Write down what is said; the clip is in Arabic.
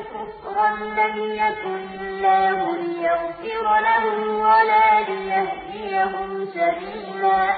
كُفْرًا لَّمْ يَكُنِ اللَّهُ لِيَغْفِرَ لَهُمْ وَلَا لِيَهْدِيَهُمْ سَبِيلًا.